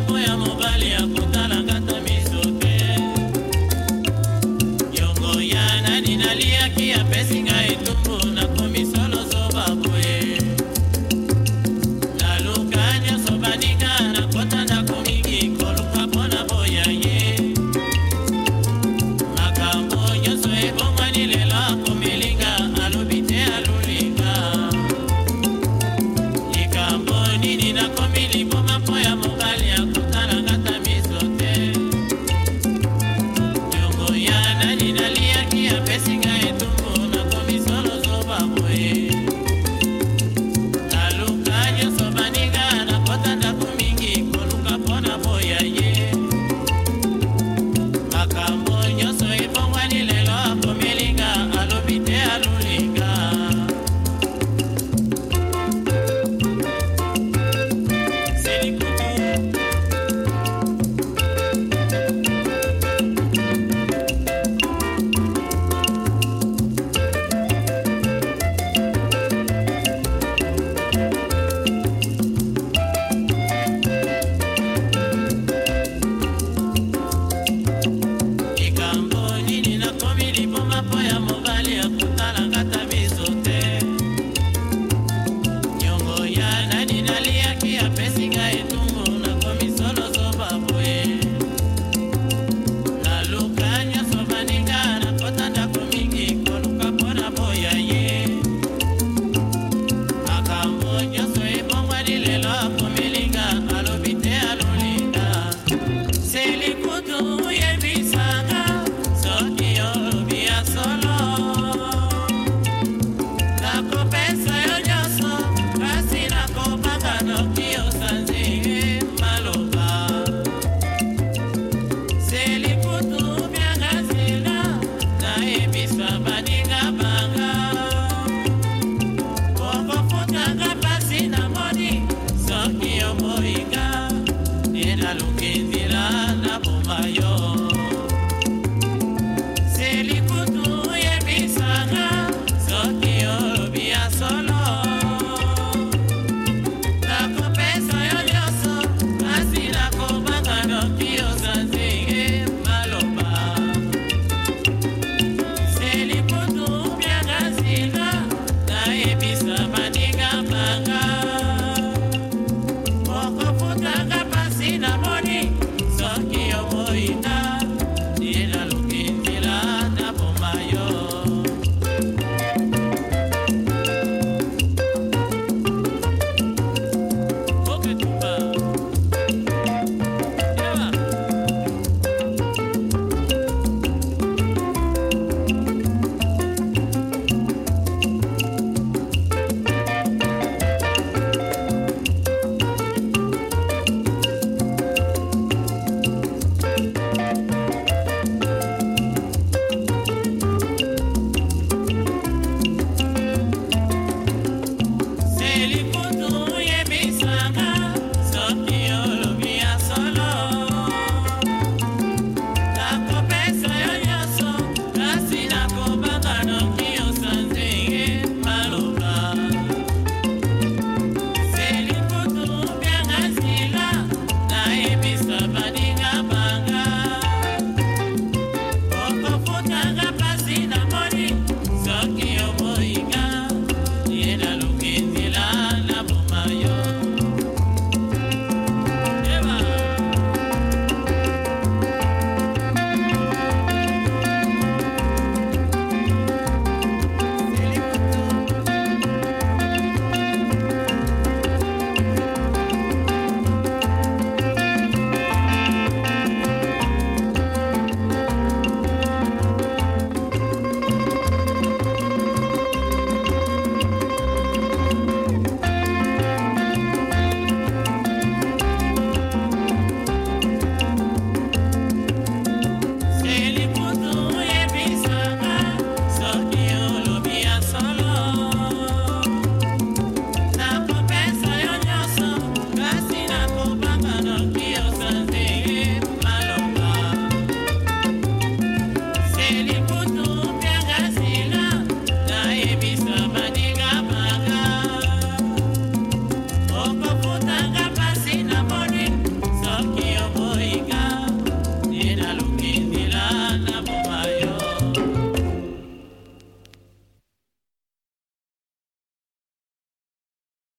mpo ya mobali ya